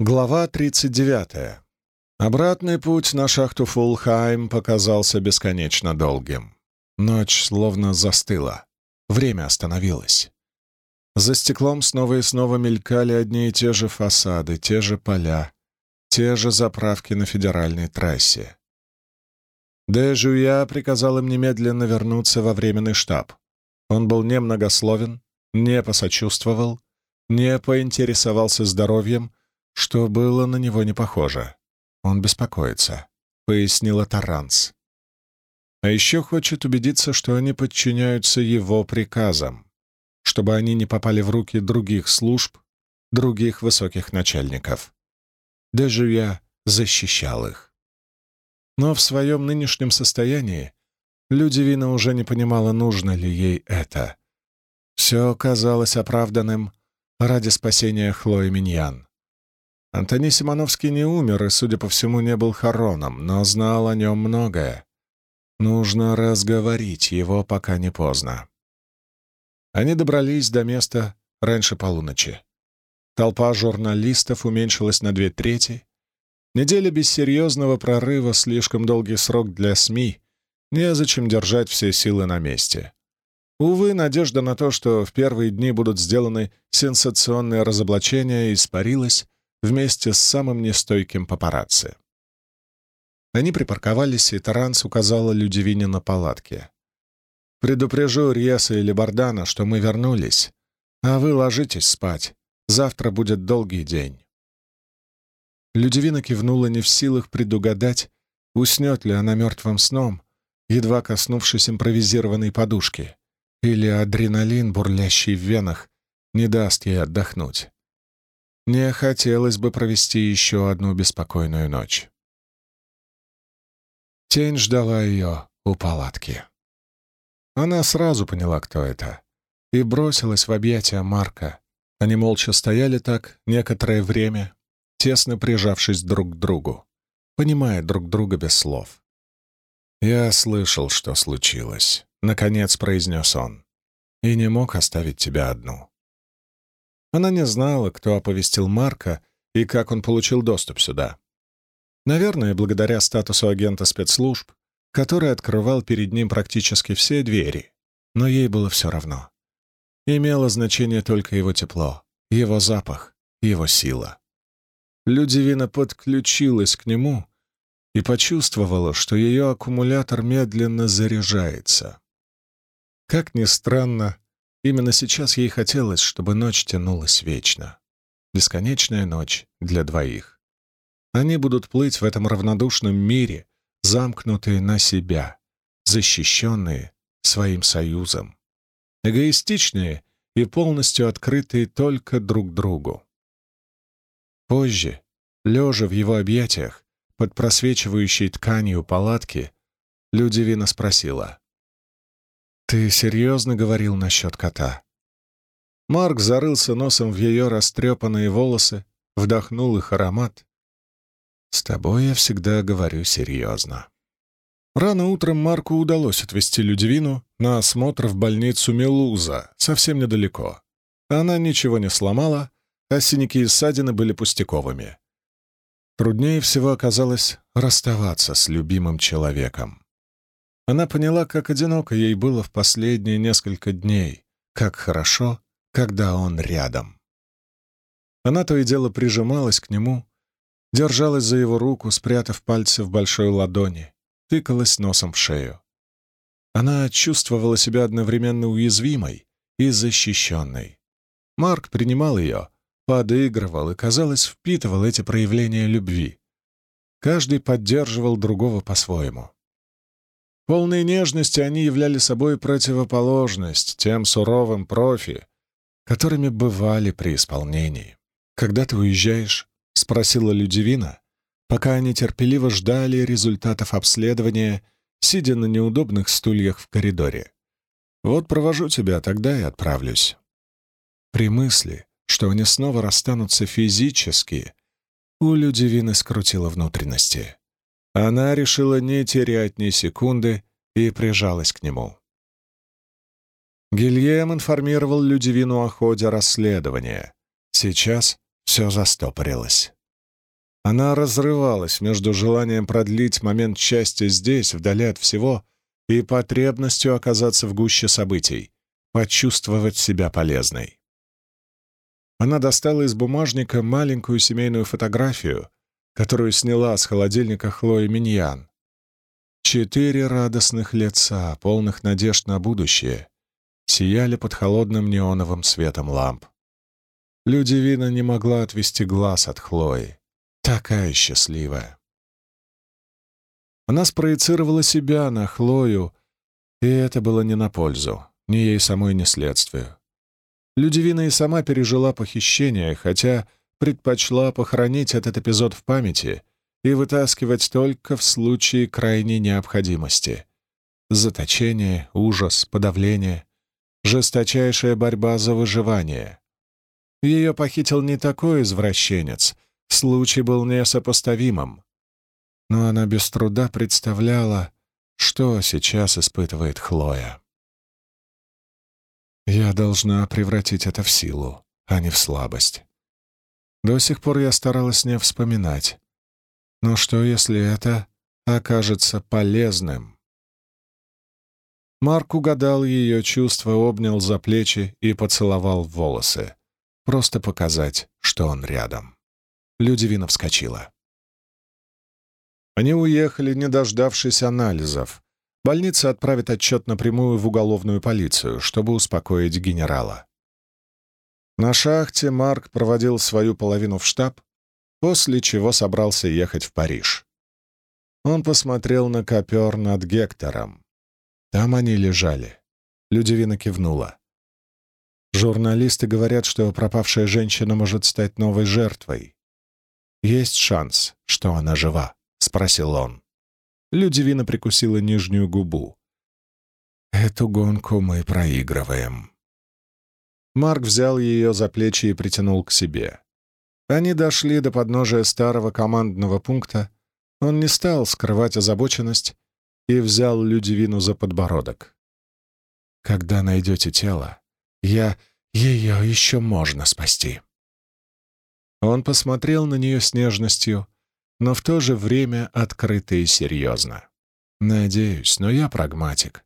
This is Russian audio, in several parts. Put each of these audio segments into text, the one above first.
Глава 39. Обратный путь на шахту Фулхайм показался бесконечно долгим. Ночь словно застыла. Время остановилось. За стеклом снова и снова мелькали одни и те же фасады, те же поля, те же заправки на федеральной трассе. Де Жуя приказал им немедленно вернуться во временный штаб. Он был немногословен, не посочувствовал, не поинтересовался здоровьем, что было на него не похоже. Он беспокоится, пояснила Таранс. А еще хочет убедиться, что они подчиняются его приказам, чтобы они не попали в руки других служб, других высоких начальников. Даже я защищал их. Но в своем нынешнем состоянии Людивина уже не понимала, нужно ли ей это. Все казалось оправданным ради спасения Хлои Миньян. Антони Симоновский не умер и, судя по всему, не был хороном, но знал о нем многое. Нужно разговорить его, пока не поздно. Они добрались до места раньше полуночи. Толпа журналистов уменьшилась на две трети. Неделя без серьезного прорыва — слишком долгий срок для СМИ. Незачем держать все силы на месте. Увы, надежда на то, что в первые дни будут сделаны сенсационные разоблачения, испарилась, вместе с самым нестойким папарацци. Они припарковались, и Таранс указала Людивине на палатке. «Предупрежу Риеса или Бардана, что мы вернулись, а вы ложитесь спать. Завтра будет долгий день». Людивина кивнула не в силах предугадать, уснет ли она мертвым сном, едва коснувшись импровизированной подушки, или адреналин, бурлящий в венах, не даст ей отдохнуть. Не хотелось бы провести еще одну беспокойную ночь. Тень ждала ее у палатки. Она сразу поняла, кто это, и бросилась в объятия Марка. Они молча стояли так некоторое время, тесно прижавшись друг к другу, понимая друг друга без слов. «Я слышал, что случилось», — наконец произнес он, — «и не мог оставить тебя одну». Она не знала, кто оповестил Марка и как он получил доступ сюда. Наверное, благодаря статусу агента спецслужб, который открывал перед ним практически все двери. Но ей было все равно. Имело значение только его тепло, его запах, его сила. Людивина подключилась к нему и почувствовала, что ее аккумулятор медленно заряжается. Как ни странно, Именно сейчас ей хотелось, чтобы ночь тянулась вечно. Бесконечная ночь для двоих. Они будут плыть в этом равнодушном мире, замкнутые на себя, защищенные своим союзом, эгоистичные и полностью открытые только друг другу. Позже, лежа в его объятиях, под просвечивающей тканью палатки, Людивина спросила, «Ты серьезно говорил насчет кота?» Марк зарылся носом в ее растрепанные волосы, вдохнул их аромат. «С тобой я всегда говорю серьезно». Рано утром Марку удалось отвезти Людивину на осмотр в больницу Мелуза, совсем недалеко. Она ничего не сломала, а синяки и ссадины были пустяковыми. Труднее всего оказалось расставаться с любимым человеком. Она поняла, как одиноко ей было в последние несколько дней, как хорошо, когда он рядом. Она то и дело прижималась к нему, держалась за его руку, спрятав пальцы в большой ладони, тыкалась носом в шею. Она чувствовала себя одновременно уязвимой и защищенной. Марк принимал ее, подыгрывал и, казалось, впитывал эти проявления любви. Каждый поддерживал другого по-своему. Полные нежности они являли собой противоположность тем суровым профи, которыми бывали при исполнении. «Когда ты уезжаешь?» — спросила Людивина, пока они терпеливо ждали результатов обследования, сидя на неудобных стульях в коридоре. «Вот провожу тебя, тогда и отправлюсь». При мысли, что они снова расстанутся физически, у Людивины скрутило внутренности. Она решила не терять ни секунды и прижалась к нему. Гильем информировал Людивину о ходе расследования. Сейчас все застопорилось. Она разрывалась между желанием продлить момент счастья здесь, вдали от всего, и потребностью оказаться в гуще событий, почувствовать себя полезной. Она достала из бумажника маленькую семейную фотографию, которую сняла с холодильника Хлоя Миньян. Четыре радостных лица, полных надежд на будущее, сияли под холодным неоновым светом ламп. Людивина не могла отвести глаз от Хлои. Такая счастливая. Она спроецировала себя на Хлою, и это было не на пользу, ни ей самой, ни следствию. Людивина и сама пережила похищение, хотя предпочла похоронить этот эпизод в памяти и вытаскивать только в случае крайней необходимости. Заточение, ужас, подавление, жесточайшая борьба за выживание. Ее похитил не такой извращенец, случай был несопоставимым. Но она без труда представляла, что сейчас испытывает Хлоя. Я должна превратить это в силу, а не в слабость. До сих пор я старалась не вспоминать. Но что, если это окажется полезным? Марк угадал ее чувства, обнял за плечи и поцеловал в волосы. Просто показать, что он рядом. Людивина вскочила. Они уехали, не дождавшись анализов. Больница отправит отчет напрямую в уголовную полицию, чтобы успокоить генерала. На шахте Марк проводил свою половину в штаб, после чего собрался ехать в Париж. Он посмотрел на копер над Гектором. Там они лежали. Людивина кивнула. Журналисты говорят, что пропавшая женщина может стать новой жертвой. «Есть шанс, что она жива?» — спросил он. Людивина прикусила нижнюю губу. «Эту гонку мы проигрываем». Марк взял ее за плечи и притянул к себе. Они дошли до подножия старого командного пункта. Он не стал скрывать озабоченность и взял Людивину за подбородок. «Когда найдете тело, я... ее еще можно спасти». Он посмотрел на нее с нежностью, но в то же время открыто и серьезно. «Надеюсь, но я прагматик.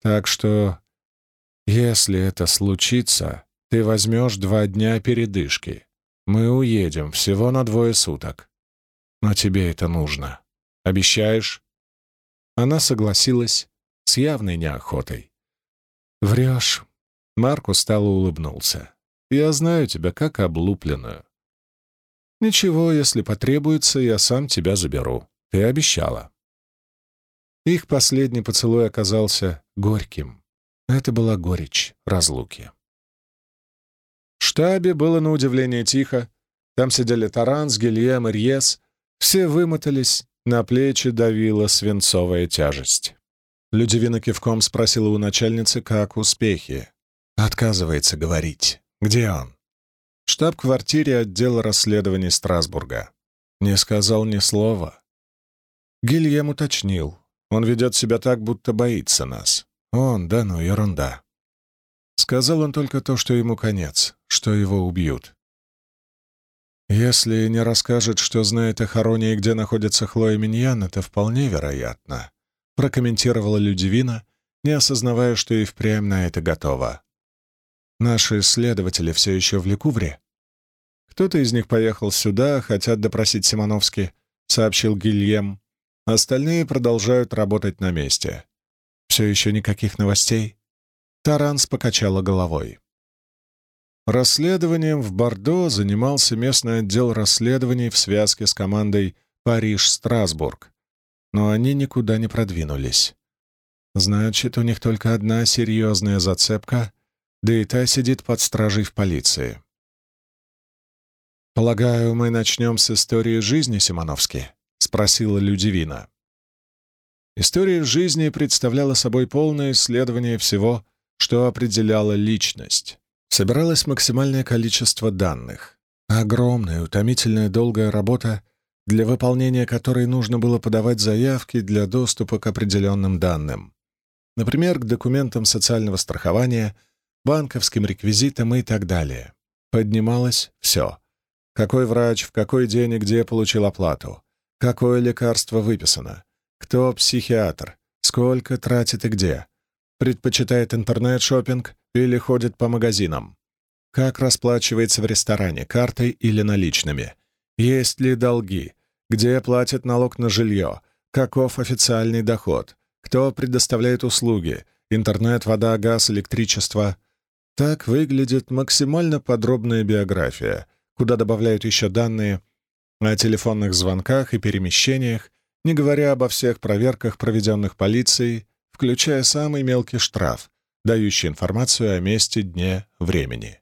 Так что, если это случится, ты возьмешь два дня передышки. Мы уедем всего на двое суток. Но тебе это нужно. Обещаешь?» Она согласилась с явной неохотой. «Врешь». Марк устало улыбнулся. «Я знаю тебя как облупленную. «Ничего, если потребуется, я сам тебя заберу. Ты обещала». Их последний поцелуй оказался горьким. Это была горечь разлуки. В штабе было на удивление тихо. Там сидели Таранс, Гильем и Рьес. Все вымотались, на плечи давила свинцовая тяжесть. Людивина кивком спросила у начальницы, как успехи. Отказывается говорить. Где он? штаб-квартире отдела расследований Страсбурга. Не сказал ни слова. Гильем уточнил. Он ведет себя так, будто боится нас. Он, да ну, ерунда. Сказал он только то, что ему конец, что его убьют. Если не расскажет, что знает о Хароне и где находится Хлоя Миньян, это вполне вероятно, прокомментировала Людивина, не осознавая, что и впрямь на это готова. Наши следователи все еще в Лекувре. Кто-то из них поехал сюда, хотят допросить Симоновски, сообщил Гильем. Остальные продолжают работать на месте. Все еще никаких новостей? Таранс покачала головой. Расследованием в Бордо занимался местный отдел расследований в связке с командой «Париж-Страсбург», но они никуда не продвинулись. Значит, у них только одна серьезная зацепка да и та сидит под стражей в полиции. «Полагаю, мы начнем с истории жизни Симоновски?» — спросила Людивина. История жизни представляла собой полное исследование всего, что определяло личность. Собиралось максимальное количество данных. Огромная, утомительная, долгая работа, для выполнения которой нужно было подавать заявки для доступа к определенным данным. Например, к документам социального страхования, банковским реквизитам и так далее. Поднималось все. Какой врач, в какой день и где получил оплату, какое лекарство выписано, кто психиатр, сколько тратит и где, предпочитает интернет-шопинг или ходит по магазинам, как расплачивается в ресторане, картой или наличными, есть ли долги, где платит налог на жилье, каков официальный доход, кто предоставляет услуги, интернет, вода, газ, электричество. Так выглядит максимально подробная биография, куда добавляют еще данные о телефонных звонках и перемещениях, не говоря обо всех проверках, проведенных полицией, включая самый мелкий штраф, дающий информацию о месте, дне, времени.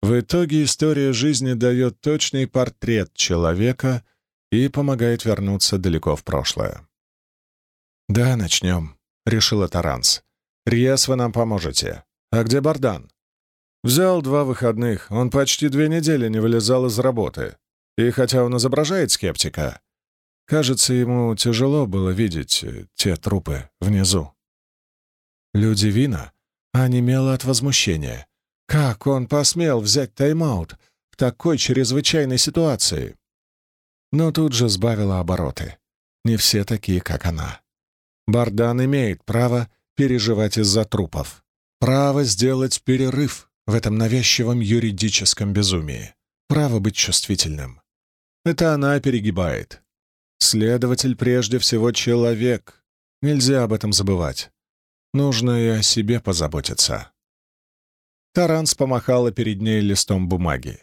В итоге история жизни дает точный портрет человека и помогает вернуться далеко в прошлое. «Да, начнем», — решила Таранс. «Риес, вы нам поможете. А где Бардан?» «Взял два выходных. Он почти две недели не вылезал из работы. И хотя он изображает скептика, кажется, ему тяжело было видеть э, те трупы внизу». Люди Вина онемело от возмущения. Как он посмел взять тайм-аут в такой чрезвычайной ситуации? Но тут же сбавила обороты. Не все такие, как она. Бардан имеет право переживать из-за трупов. Право сделать перерыв в этом навязчивом юридическом безумии. Право быть чувствительным. Это она перегибает. Следователь прежде всего человек. Нельзя об этом забывать. Нужно и о себе позаботиться. Таранс помахала перед ней листом бумаги.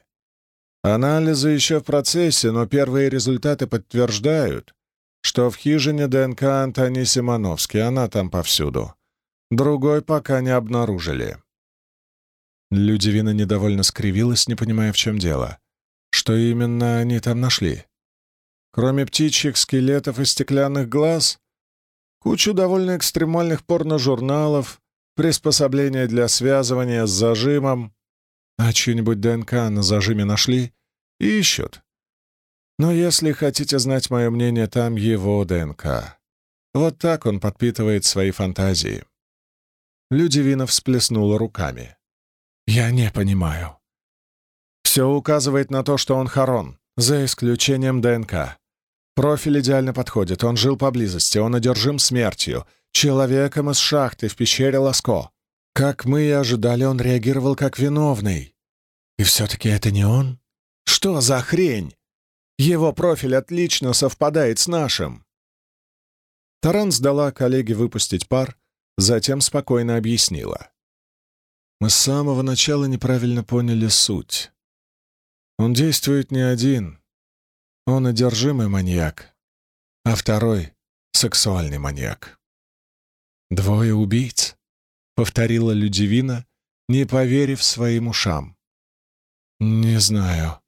Анализы еще в процессе, но первые результаты подтверждают, что в хижине ДНК Антони Симоновский, она там повсюду. Другой пока не обнаружили. Людивина недовольно скривилась, не понимая, в чем дело. Что именно они там нашли? Кроме птичьих скелетов и стеклянных глаз, кучу довольно экстремальных порножурналов, приспособления для связывания с зажимом. А чью-нибудь ДНК на зажиме нашли и ищут. Но если хотите знать мое мнение, там его ДНК. Вот так он подпитывает свои фантазии. Людивина всплеснула руками. «Я не понимаю. Все указывает на то, что он Харон, за исключением ДНК. Профиль идеально подходит, он жил поблизости, он одержим смертью, человеком из шахты в пещере Ласко. Как мы и ожидали, он реагировал как виновный. И все-таки это не он? Что за хрень? Его профиль отлично совпадает с нашим. Таран сдала коллеге выпустить пар, затем спокойно объяснила. Мы с самого начала неправильно поняли суть. Он действует не один. Он одержимый маньяк, а второй — сексуальный маньяк. «Двое убийц», — повторила Людивина, не поверив своим ушам. «Не знаю.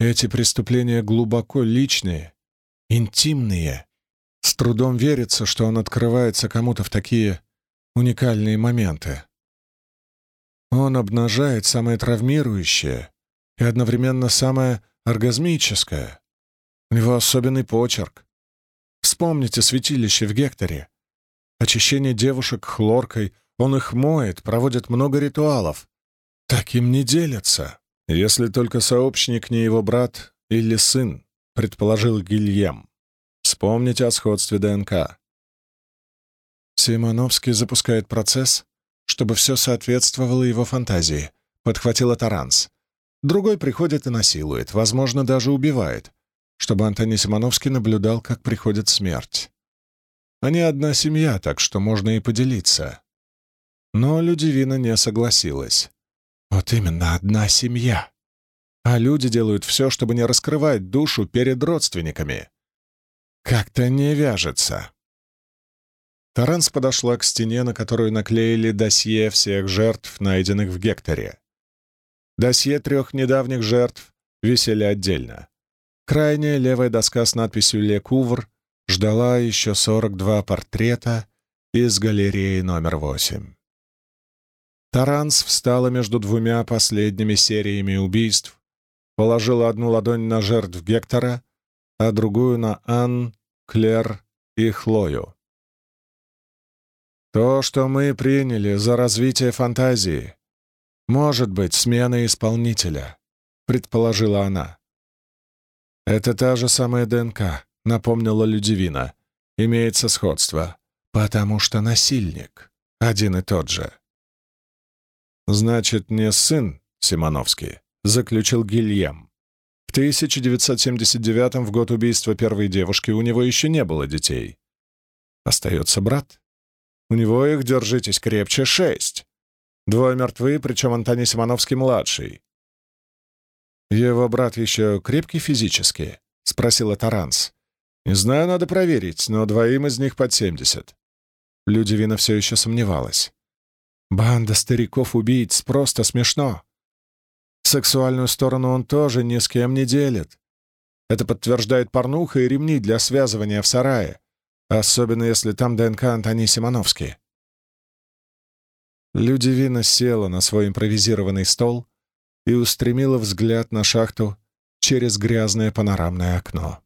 Эти преступления глубоко личные, интимные. С трудом верится, что он открывается кому-то в такие уникальные моменты. Он обнажает самое травмирующее и одновременно самое оргазмическое. У него особенный почерк. Вспомните святилище в Гекторе. Очищение девушек хлоркой, он их моет, проводит много ритуалов. Таким не делятся, если только сообщник не его брат или сын, предположил Гильем. Вспомните о сходстве ДНК. Симоновский запускает процесс, чтобы все соответствовало его фантазии, подхватила Таранс. Другой приходит и насилует, возможно, даже убивает, чтобы Антоний Симоновский наблюдал, как приходит смерть. Они одна семья, так что можно и поделиться. Но Людивина не согласилась. Вот именно одна семья. А люди делают все, чтобы не раскрывать душу перед родственниками. Как-то не вяжется. Таранс подошла к стене, на которую наклеили досье всех жертв, найденных в Гекторе. Досье трех недавних жертв висели отдельно. Крайняя левая доска с надписью «Ле Кувр» ждала еще 42 портрета из галереи номер 8. Таранс встала между двумя последними сериями убийств, положила одну ладонь на жертв Гектора, а другую на Ан, Клер и Хлою. То, что мы приняли за развитие фантазии, может быть сменой исполнителя. — предположила она. «Это та же самая ДНК», — напомнила Людивина. «Имеется сходство, потому что насильник один и тот же». «Значит, не сын Симоновский», — заключил Гильям. В 1979 в год убийства первой девушки, у него еще не было детей. Остается брат. У него их, держитесь крепче, шесть. Двое мертвы, причем Антоний Симоновский-младший. «Его брат еще крепкий физически?» — спросила Таранс. «Не знаю, надо проверить, но двоим из них под семьдесят». Людивина все еще сомневалась. «Банда стариков-убийц просто смешно. Сексуальную сторону он тоже ни с кем не делит. Это подтверждает порнуха и ремни для связывания в сарае, особенно если там ДНК Антони Симоновский». Людивина села на свой импровизированный стол и устремила взгляд на шахту через грязное панорамное окно.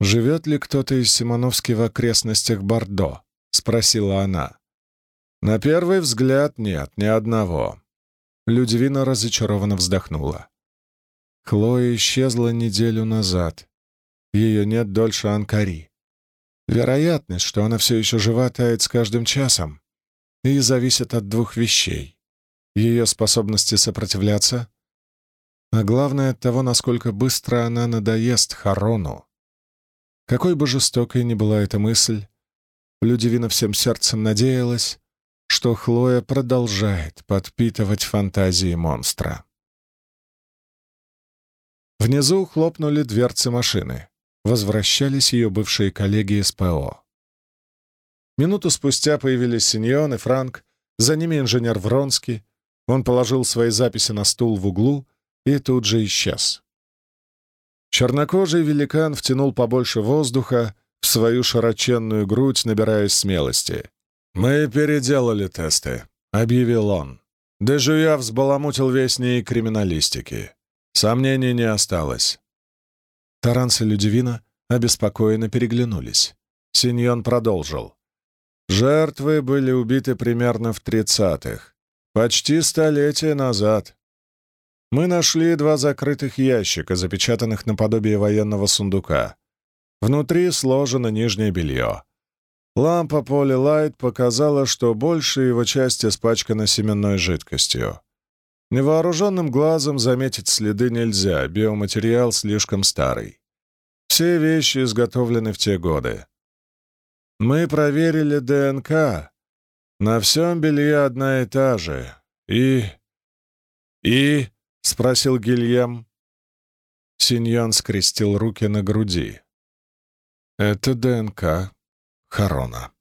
«Живет ли кто-то из Симоновски в окрестностях Бордо?» — спросила она. «На первый взгляд нет, ни одного». Людивина разочарованно вздохнула. Хлоя исчезла неделю назад. Ее нет дольше Анкари. Вероятность, что она все еще жива, тает с каждым часом и зависит от двух вещей ее способности сопротивляться, а главное того, насколько быстро она надоест Харону. Какой бы жестокой ни была эта мысль, Людивина всем сердцем надеялась, что Хлоя продолжает подпитывать фантазии монстра. Внизу хлопнули дверцы машины. Возвращались ее бывшие коллеги из ПО. Минуту спустя появились Синьон и Франк, за ними инженер Вронский, он положил свои записи на стул в углу и тут же исчез. Чернокожий великан втянул побольше воздуха в свою широченную грудь, набираясь смелости. «Мы переделали тесты», — объявил он. Дежуя взбаламутил весь ней криминалистики. Сомнений не осталось. Таранс и Людивина обеспокоенно переглянулись. Синьон продолжил. Жертвы были убиты примерно в тридцатых. Почти столетие назад. Мы нашли два закрытых ящика, запечатанных наподобие военного сундука. Внутри сложено нижнее белье. Лампа Полилайт показала, что большая его часть испачкана семенной жидкостью. Невооруженным глазом заметить следы нельзя, биоматериал слишком старый. Все вещи изготовлены в те годы. Мы проверили ДНК, на всем белье одна и та же. И... и... — спросил Гильям. Синьян скрестил руки на груди. Это ДНК Харона.